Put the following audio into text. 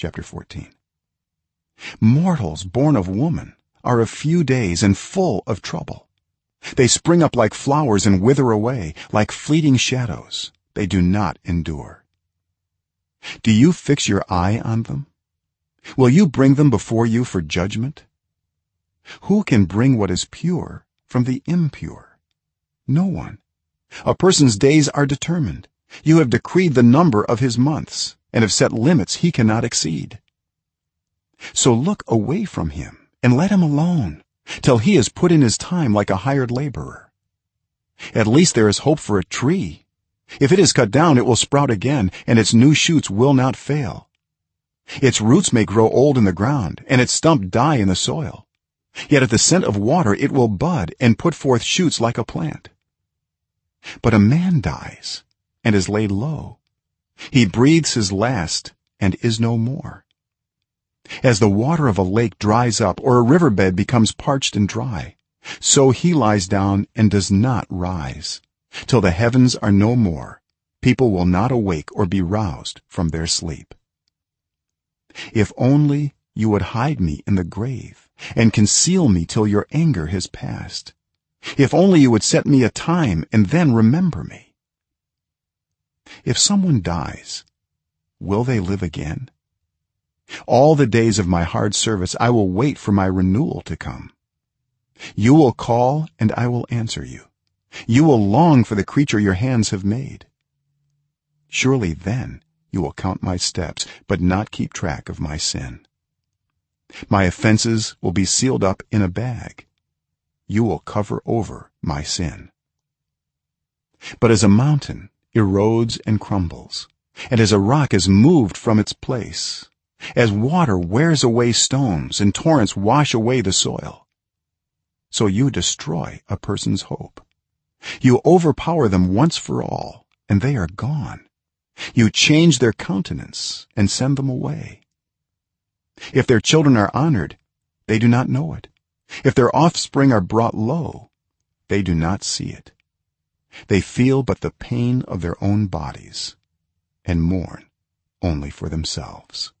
chapter 14 mortals born of woman are of few days and full of trouble. They spring up like flowers and wither away like fleeting shadows. They do not endure. Do you fix your eye on them? Will you bring them before you for judgment? Who can bring what is pure from the impure? No one. A person's days are determined. You have decreed the number of his months and have set limits he cannot exceed. So look away from him and let him alone till he has put in his time like a hired laborer. At least there is hope for a tree. If it is cut down it will sprout again and its new shoots will not fail. Its roots may grow old in the ground and its stump die in the soil. Yet at the scent of water it will bud and put forth shoots like a plant. But a man dies and is laid low he breathes his last and is no more. As the water of a lake dries up or a riverbed becomes parched and dry so he lies down and does not rise. Till the heavens are no more people will not awake or be roused from their sleep. If only you would hide me in the grave and conceal me till your anger has passed. If only you would set me a time and then remember me if someone dies will they live again? All the days of my hard service i will wait for my renewal to come. You will call and i will answer you. You will long for the creature your hands have made. Surely then you will count my steps but not keep track of my sin. My offenses will be sealed up in a bag. You will cover over my sin. But as a mountain erodes and crumbles. And as a rock is moved from its place as water wears away stones and torrents wash away the soil so you destroy a person's hope. You overpower them once for all and they are gone. You change their countenance and send them away. If their children are honored they do not know it. If their offspring are brought low they do not see it they feel but the pain of their own bodies and mourn only for themselves